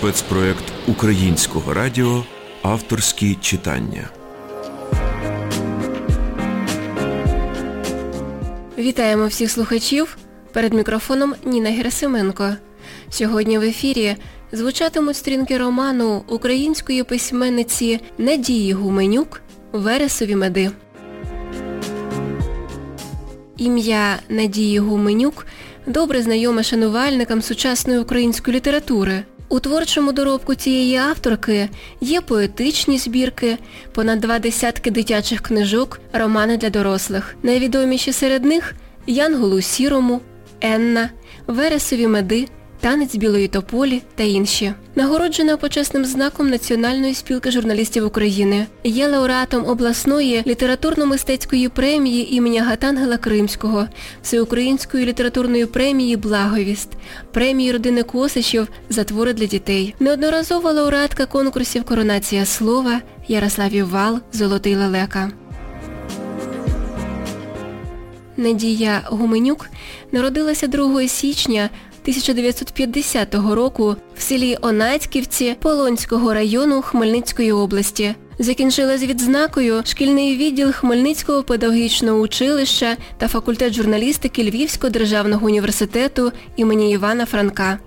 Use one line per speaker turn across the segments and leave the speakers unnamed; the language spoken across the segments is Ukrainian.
спецпроект Українського радіо Авторські читання.
Вітаємо всіх слухачів. Перед мікрофоном Ніна Герасименко. Сьогодні в ефірі звучатимуть стрінки роману української письменниці Надії Гуменюк Вересові меди. Ім'я Надії Гуменюк добре знайоме шанувальникам сучасної української літератури. У творчому доробку цієї авторки є поетичні збірки, понад два десятки дитячих книжок, романи для дорослих. Найвідоміші серед них Янголу Сірому, Енна, Вересові меди, Танець білої тополі та інші. Нагороджена почесним знаком Національної спілки журналістів України. Є лауреатом обласної літературно-мистецької премії імені Гатангела Кримського, Всеукраїнської літературної премії Благовіст, премії родини Косичів за твори для дітей. Неодноразова лауреатка конкурсів Коронація слова Ярославів Вал, Золотий лелека. Надія Гуменюк народилася 2 січня 1950 року в селі Онацьківці Полонського району Хмельницької області. Закінчила з відзнакою шкільний відділ Хмельницького педагогічного училища та факультет журналістики Львівського державного університету імені Івана Франка.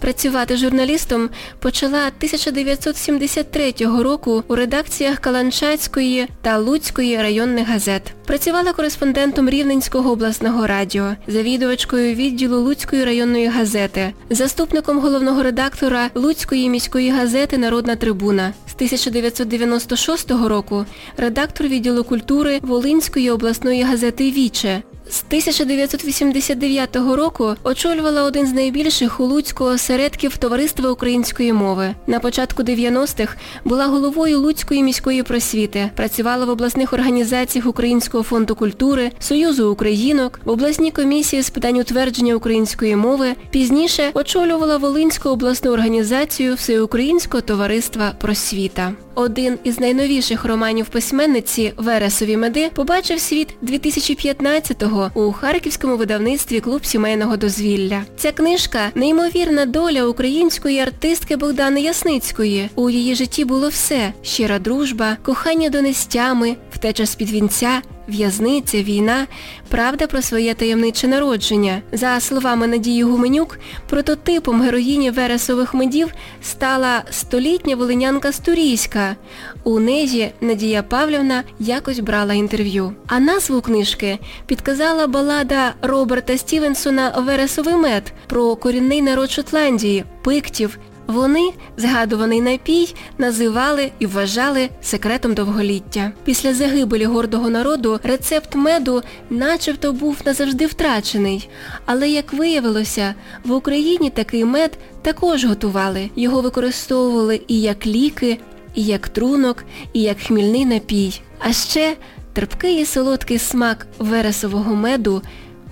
Працювати журналістом почала 1973 року у редакціях Каланчацької та Луцької районних газет. Працювала кореспондентом Рівненського обласного радіо, завідувачкою відділу Луцької районної газети, заступником головного редактора Луцької міської газети Народна трибуна. З 1996 року редактор відділу культури Волинської обласної газети Віче. З 1989 року очолювала один з найбільших у Луцьку осередків Товариства української мови. На початку 90-х була головою Луцької міської просвіти, працювала в обласних організаціях Українського фонду культури, Союзу Українок, в обласній комісії з питань утвердження української мови. Пізніше очолювала Волинську обласну організацію Всеукраїнського товариства просвіта. Один із найновіших романів письменниці Вересові меди побачив світ 2015-го у харківському видавництві Клуб сімейного дозвілля. Ця книжка неймовірна доля української артистки Богдани Ясницької. У її житті було все щира дружба, кохання до нестями, втеча з-під вінця, в'язниця, війна, правда про своє таємниче народження. За словами Надії Гуменюк, прототипом героїні Вересових медів стала столітня волинянка Стурійська. У незі Надія Павлівна якось брала інтерв'ю. А назву книжки підказала балада Роберта Стівенсона Вересовий мед про корінний народ Шотландії, пиктів, вони згадуваний напій називали і вважали секретом довголіття. Після загибелі гордого народу рецепт меду начебто був назавжди втрачений. Але, як виявилося, в Україні такий мед також готували. Його використовували і як ліки, і як трунок, і як хмільний напій. А ще терпкий і солодкий смак вересового меду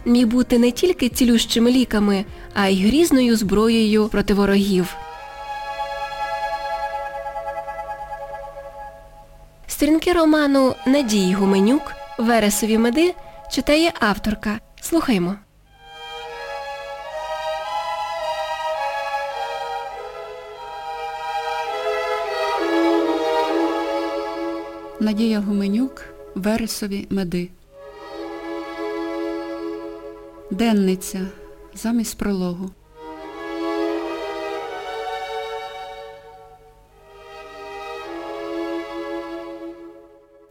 міг бути не тільки цілющими ліками, а й грізною зброєю проти ворогів. Сторінки роману Надії Гуменюк Вересові меди читає авторка. Слухаймо.
Надія Гуменюк Вересові меди. Денниця замість прологу.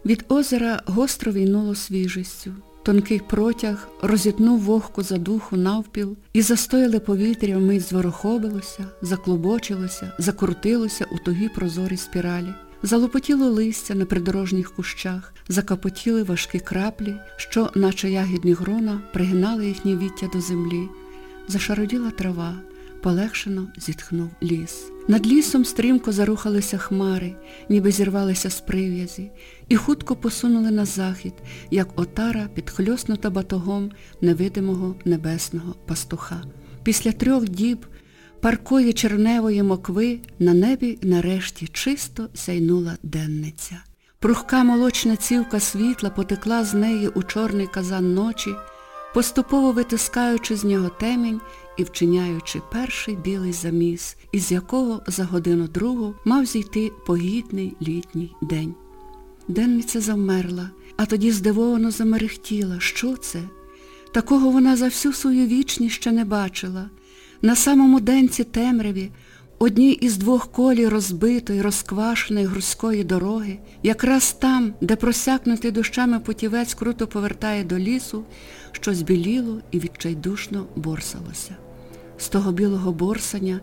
Від озера гостро війнуло свіжістю. Тонкий протяг розітнув вогку за духу навпіл, і застояле повітря вмить зворохобилося, заклобочилося, закрутилося у тугі прозорі спіралі. Залопотіло листя на придорожніх кущах, закапотіли важкі краплі, що, наче ягідні грона, пригинали їхні віття до землі. Зашароділа трава, полегшено зітхнув ліс. Над лісом стрімко зарухалися хмари, ніби зірвалися з прив'язі, і хутко посунули на захід, як отара підхльоснута батогом невидимого небесного пастуха. Після трьох діб паркої черневої мокви на небі нарешті чисто сяйнула денниця. Прухка молочна цівка світла потекла з неї у чорний казан ночі, поступово витискаючи з нього темінь і вчиняючи перший білий заміс, із якого за годину другу мав зійти погідний літній день. Денниця завмерла, а тоді здивовано замерехтіла. Що це? Такого вона за всю свою вічність ще не бачила. На самому денці темряві, одній із двох колій розбитої, розквашеної грузької дороги, якраз там, де просякнутий дощами путівець круто повертає до лісу, щось біліло і відчайдушно борсалося. З того білого борсання,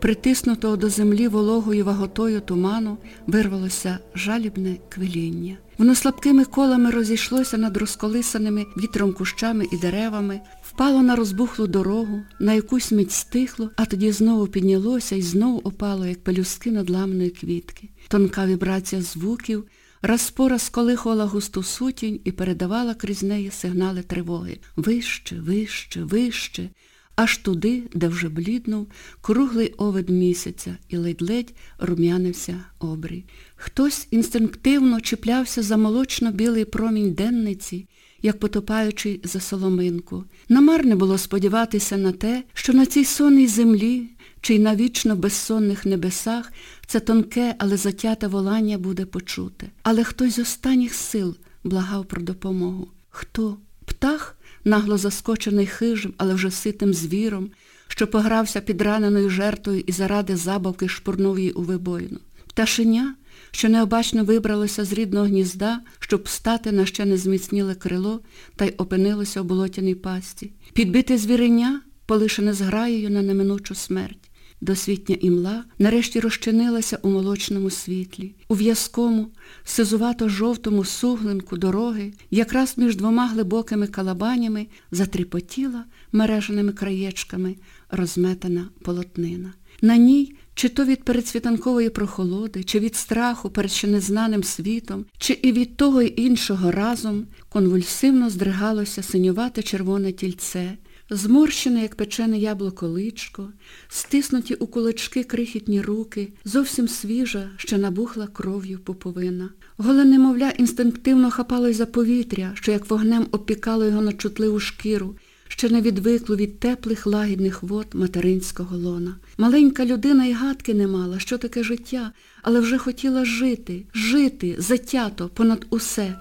притиснутого до землі вологою ваготою туману, вирвалося жалібне квиління. Воно слабкими колами розійшлося над розколисаними вітром кущами і деревами, впало на розбухлу дорогу, на якусь мить стихло, а тоді знову піднялося і знову опало, як пелюстки надламної квітки. Тонка вібрація звуків раз по раз колихувала густу сутінь і передавала крізь неї сигнали тривоги. Вище, вище, вище аж туди, де вже бліднув круглий овид місяця і ледь-ледь рум'янився обрій. Хтось інстинктивно чіплявся за молочно-білий промінь денниці, як потопаючий за соломинку. Намарне було сподіватися на те, що на цій сонній землі, чи й на вічно безсонних небесах це тонке, але затяте волання буде почуте. Але хтось з останніх сил благав про допомогу. Хто? Птах? Нагло заскочений хижим, але вже ситим звіром, що погрався під раненою жертвою і заради забавки шпурнув її у вибоїну. Пташеня, що необачно вибралося з рідного гнізда, щоб встати на ще не зміцніле крило та й опинилося у болотяній пасті. Підбите звіреня, полишене зграєю на неминучу смерть. Досвітня імла нарешті розчинилася у молочному світлі, у в'язкому, сизувато-жовтому суглинку дороги, якраз між двома глибокими калабанями затріпотіла мереженими краєчками розметана полотнина. На ній, чи то від передсвітанкової прохолоди, чи від страху перед ще незнаним світом, чи і від того й іншого разом конвульсивно здригалося синювате червоне тільце, Зморщене, як печене яблуко личко, стиснуті у кулачки крихітні руки, зовсім свіжа, що набухла кров'ю пуповина. Голе немовля інстинктивно хапалось за повітря, що як вогнем опікало його на чутливу шкіру, ще не відвикло від теплих лагідних вод материнського лона. Маленька людина й гадки не мала, що таке життя, але вже хотіла жити, жити, затято, понад усе.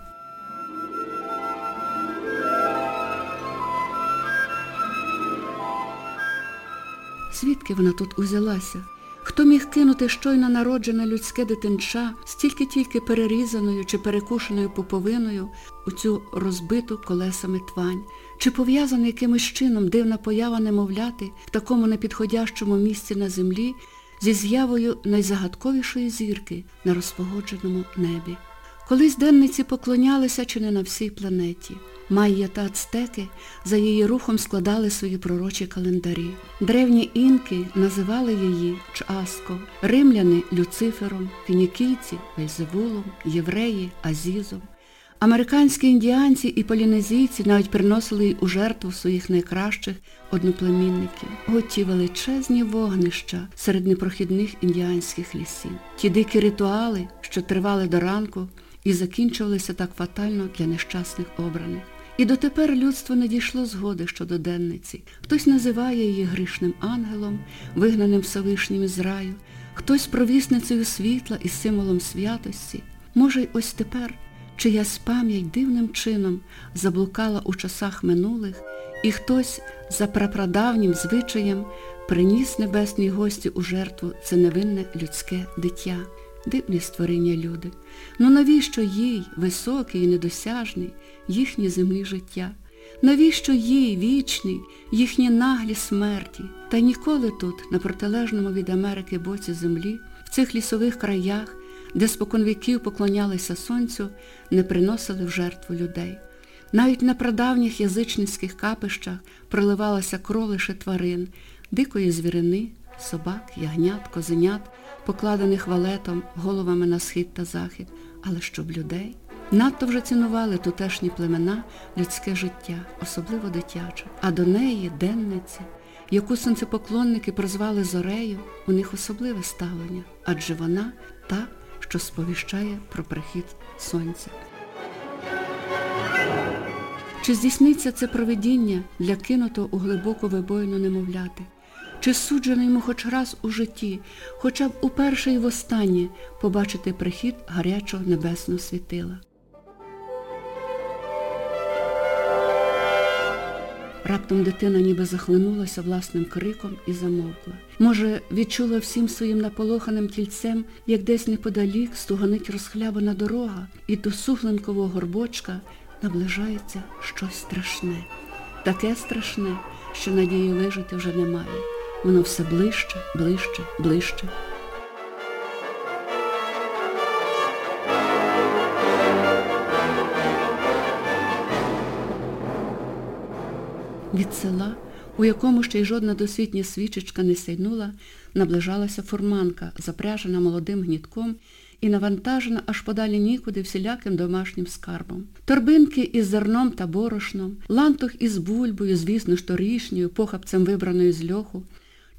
Звідки вона тут узялася? Хто міг кинути щойно народжене людське дитинча, стільки тільки перерізаною чи перекушеною пуповиною у цю розбиту колесами твань? Чи пов'язана якимось чином дивна поява немовляти в такому непідходящому місці на землі зі з'явою найзагадковішої зірки на розпогодженому небі? Колись денниці поклонялися чи не на всій планеті. Майя та ацтеки за її рухом складали свої пророчі календарі. Древні інки називали її Часко, римляни Люцифером, фінікійці Вельзевулом, євреї Азізом. Американські індіанці і полінезійці навіть приносили їй у жертву своїх найкращих одноплемінників. От ті величезні вогнища серед непрохідних індіанських лісів. Ті дикі ритуали, що тривали до ранку, і закінчувалися так фатально для нещасних обраних. І дотепер людство не дійшло згоди щодо денниці. Хтось називає її грішним ангелом, вигнаним Всевишнім із раю, хтось провісницею світла і символом святості. Може, й ось тепер чиясь пам'ять дивним чином заблукала у часах минулих, і хтось за прапрадавнім звичаєм приніс небесній гості у жертву це невинне людське дитя. Дивні створіння люди. Ну навіщо їй, високий і недосяжний, їхнє землі життя? Навіщо їй, вічний, їхні наглі смерті? Та ніколи тут, на протилежному від Америки боці землі, в цих лісових краях, де споконвіків поклонялися сонцю, не приносили в жертву людей. Навіть на прадавніх язичницьких капищах проливалася кров лише тварин, дикої звірини, собак, ягнят, козенят, покладених валетом головами на схід та захід, але щоб людей. Надто вже цінували тутешні племена людське життя, особливо дитяче, а до неї, денниці, яку сонцепоклонники прозвали Зорею, у них особливе ставлення, адже вона та, що сповіщає про прихід сонця. Чи здійсниться це провидіння для кинутого у глибоку вибоїну немовляти? Чи суджено йому хоч раз у житті, хоча б уперше і востаннє побачити прихід гарячого небесного світила? Раптом дитина ніби захлинулася власним криком і замовкла. Може, відчула всім своїм наполоханим тільцем, як десь неподалік стуганить розхлябана дорога, і до суглинкового горбочка наближається щось страшне. Таке страшне, що надії вижити вже немає. Воно все ближче, ближче, ближче. Від села, у якому ще й жодна досвітня свічечка не сяйнула, наближалася фурманка, запряжена молодим гнітком і навантажена аж подалі нікуди всіляким домашнім скарбом. Торбинки із зерном та борошном, лантух із бульбою, звісно ж торішньою, похапцем вибраною з льоху,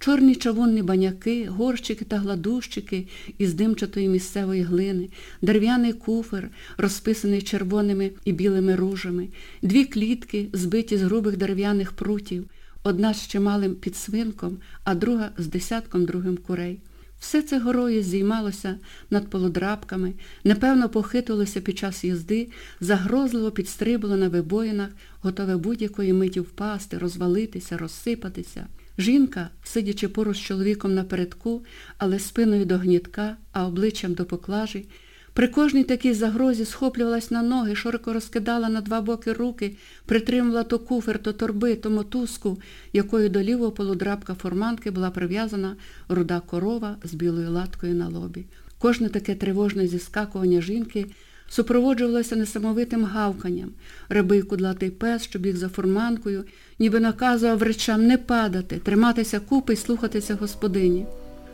чорні чавунні баняки, горщики та гладущики із димчатої місцевої глини, дерев'яний куфер, розписаний червоними і білими ружами, дві клітки, збиті з грубих дерев'яних прутів, одна з чималим підсвинком, а друга з десятком другим курей. Все це горою зіймалося над полудрабками, непевно похитувалося під час їзди, загрозливо підстрибало на вибоїнах, готове будь-якої миті впасти, розвалитися, розсипатися. Жінка, сидячи поруч з чоловіком напередку, але спиною до гнітка, а обличчям до поклажі, при кожній такій загрозі схоплювалась на ноги, широко розкидала на два боки руки, притримувала то куфер, то торби, то мотузку, якою до лівого полудрабка форманки була прив'язана руда корова з білою латкою на лобі. Кожне таке тривожне зіскакування жінки супроводжувалося несамовитим гавканням. Рибий кудлатий пес, що біг за фурманкою, ніби наказував речам не падати, триматися купи й слухатися господині.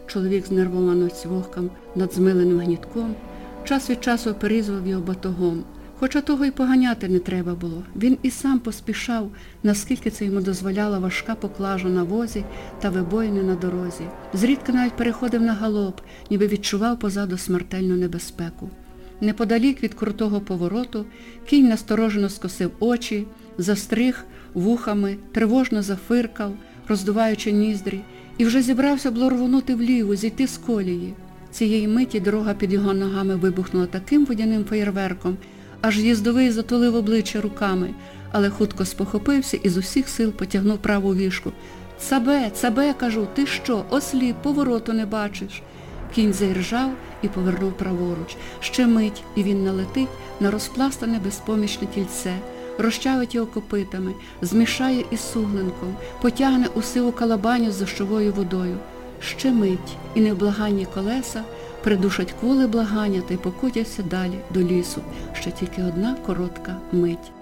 Чоловік знервовано цвохкам над змиленим гнітком, час від часу перезвав його батогом. Хоча того й поганяти не треба було. Він і сам поспішав, наскільки це йому дозволяла важка поклажа на возі та вибоїни на дорозі. Зрідка навіть переходив на галоп, ніби відчував позаду смертельну небезпеку. Неподалік від крутого повороту кінь насторожено скосив очі, застриг вухами, тривожно зафиркав, роздуваючи ніздрі, і вже зібрався було рвонути вліво, зійти з колії. Цієї миті дорога під його ногами вибухнула таким водяним феєрверком, аж їздовий затулив обличчя руками, але хутко спохопився і з усіх сил потягнув праву вішку. Цабе, цабе, кажу, ти що, осліп, повороту не бачиш? Кінь заіржав і повернув праворуч. Ще мить, і він налетить на розпластане безпомічне тільце, розчавить його копитами, змішає із суглинком, потягне у сиву калабаню з дощовою водою. Ще мить, і невблаганні колеса придушать кволи благання та й покотяться далі до лісу. Ще тільки одна коротка мить.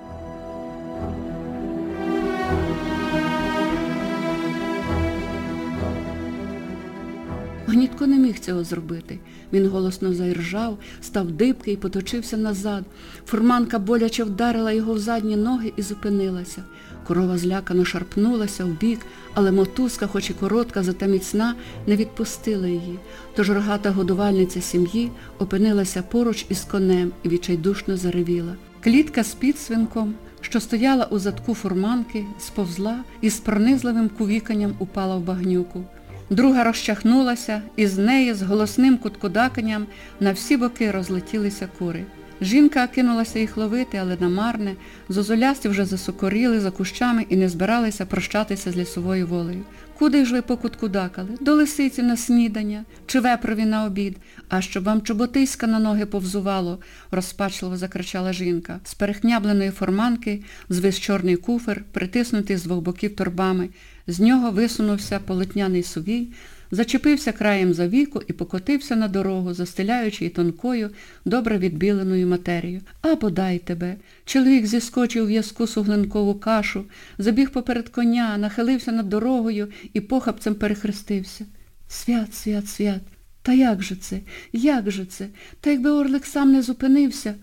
Гнітко не міг цього зробити. Він голосно заіржав, став дибки і поточився назад. Фурманка боляче вдарила його в задні ноги і зупинилася. Корова злякано шарпнулася в бік, але мотузка, хоч і коротка, зате міцна, не відпустила її. Тож рогата годувальниця сім'ї опинилася поруч із конем і відчайдушно заревіла. Клітка з підсвинком, що стояла у задку фурманки, сповзла і з пронизливим кувіканням упала в багнюку. Друга розчахнулася, і з неї з голосним куткудаканням на всі боки розлетілися кури. Жінка кинулася їх ловити, але намарне, зозулясті вже засокоріли за кущами і не збиралися прощатися з лісовою волею. Куди ж ви покуткудакали? До лисиці на снідання, чи вепрові на обід, а щоб вам чоботиська на ноги повзувало, розпачливо закричала жінка. З перехнябленої форманки звис чорний куфер, притиснутий з двох боків торбами. З нього висунувся полотняний сувій, зачепився краєм за віку і покотився на дорогу, застеляючи й тонкою, добре відбіленою матерію. А бодай тебе. Чоловік зіскочив в в'язку суглинкову кашу, забіг поперед коня, нахилився над дорогою і похапцем перехрестився. Свят, свят, свят. Та як же це? Як же це? Та якби Орлик сам не зупинився.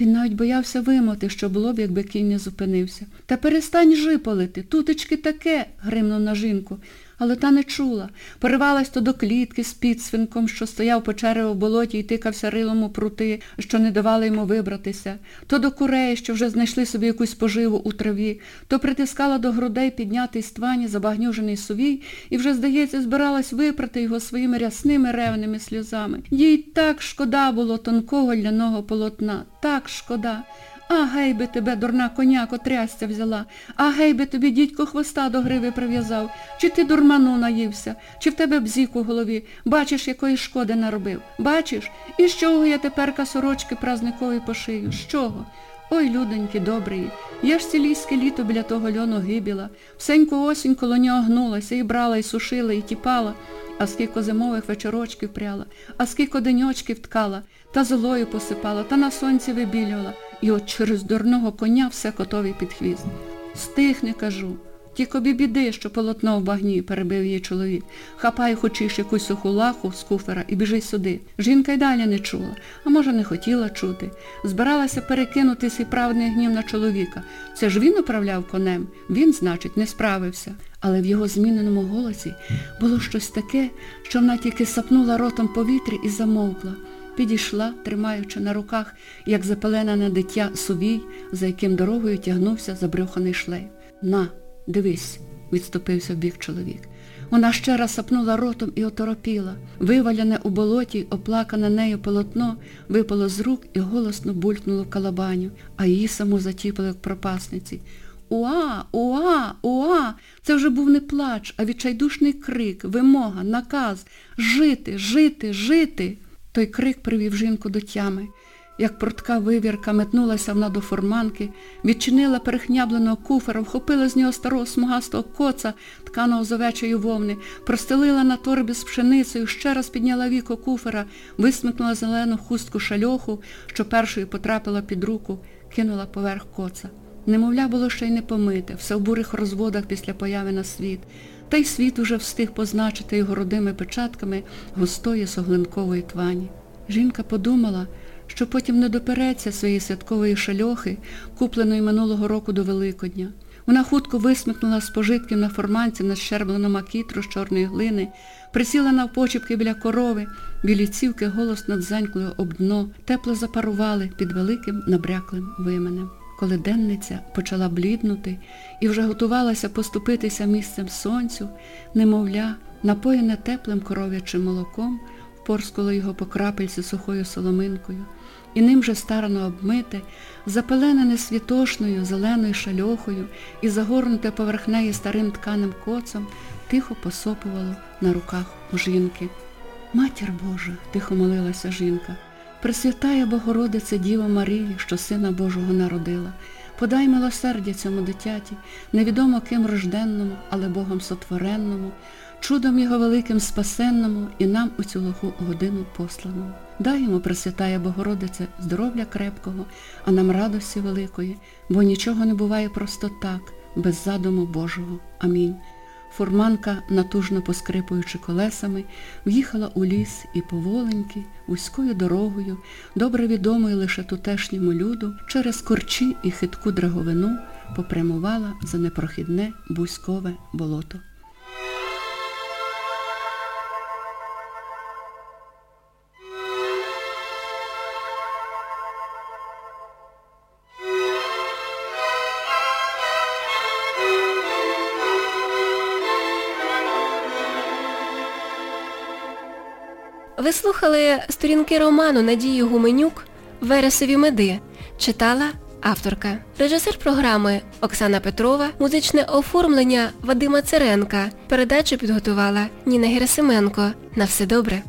Він навіть боявся вимоти, що було б, якби кінь не зупинився. Та перестань жиполити, тутечки таке, гримнув на жінку. Але та не чула. Поривалась то до клітки з підсвинком, що стояв по черево болоті і тикався рилом у прути, що не давали йому вибратися, то до курей, що вже знайшли собі якусь поживу у траві, то притискала до грудей піднятий з твані забагнюжений сувій і вже, здається, збиралась випрати його своїми рясними ревними сльозами. Їй так шкода було тонкого ляного полотна, так шкода. А гей би тебе, дурна коня, котрясця взяла, а гей би тобі дідько хвоста до гриви прив'язав, чи ти дурману наївся, чи в тебе бзік у голові, бачиш, якої шкоди наробив. Бачиш? І з чого я теперка сорочки празникові пошию? З чого? Ой, людоньки добрі, я ж цілійське літо біля того льону гибіла, всеньку осінь коло нього гнулася і брала, і сушила, і тіпала, а скільки зимових вечорочків пряла, а скільки деньочків ткала, та золою посипала, та на сонці вибілювала. І от через дурного коня все котові під хвіст. Стихни, кажу. Тільки біди, що полотно в багні, перебив її чоловік. Хапай хочеш якусь суху лаху з куфера і біжи сюди. Жінка й далі не чула, а може не хотіла чути. Збиралася перекинути свій правний гнів на чоловіка. Це ж він управляв конем, він, значить, не справився. Але в його зміненому голосі було щось таке, що вона тільки сапнула ротом повітря і замовкла підійшла, тримаючи на руках, як запеленане дитя сувій, за яким дорогою тягнувся забрьоханий шлейф. На, дивись, відступився в бік чоловік. Вона ще раз сапнула ротом і оторопіла. Виваляне у болоті, оплакане нею полотно, випало з рук і голосно булькнуло калабаню, а її саму затіпали в пропасниці. Уа, уа, уа! Це вже був не плач, а відчайдушний крик, вимога, наказ жити, жити, жити. Той крик привів жінку до тями. Як портка вивірка метнулася вона до фурманки, відчинила перехнябленого куфера, вхопила з нього старого смугастого коца, тканого з овечої вовни, простелила на торбі з пшеницею, ще раз підняла віко куфера, висмикнула зелену хустку шальоху, що першою потрапила під руку, кинула поверх коца. Немовля було ще й не помите, все в бурих розводах після появи на світ та й світ уже встиг позначити його родими печатками густої соглинкової твані. Жінка подумала, що потім не допереться своєї святкової шальохи, купленої минулого року до Великодня. Вона хутко висмикнула з пожитків на форманці на щерблену макітру з чорної глини, присіла навпочіпки біля корови, білі цівки голосно дзенькли об дно, тепло запарували під великим набряклим вименем коли денниця почала бліднути і вже готувалася поступитися місцем сонцю, немовля, напоєне теплим коров'ячим молоком, впорскало його по крапельці сухою соломинкою, і ним же старано обмите, запеленене світошною зеленою шальохою і загорнуте поверх неї старим тканим коцом, тихо посопувало на руках у жінки. Матір Божа, тихо молилася жінка. Пресвятая Богородице Діва Марії, що Сина Божого народила, подай милосердя цьому дитяті, невідомо ким рожденному, але Богом сотворенному, чудом Його великим спасенному і нам у цю лоху годину посланому. Дай йому, Пресвятая Богородице, здоров'я крепкого, а нам радості великої, бо нічого не буває просто так, без задуму Божого. Амінь. Фурманка, натужно поскрипуючи колесами, в'їхала у ліс і поволеньки, вузькою дорогою, добре відомою лише тутешньому люду, через корчі і хитку драговину попрямувала за непрохідне бузькове болото.
Ви слухали сторінки роману Надії Гуменюк Вересові меди. Читала авторка. Режисер програми Оксана Петрова, музичне оформлення Вадима Церенка. Передачу підготувала Ніна Герасименко. На все добре.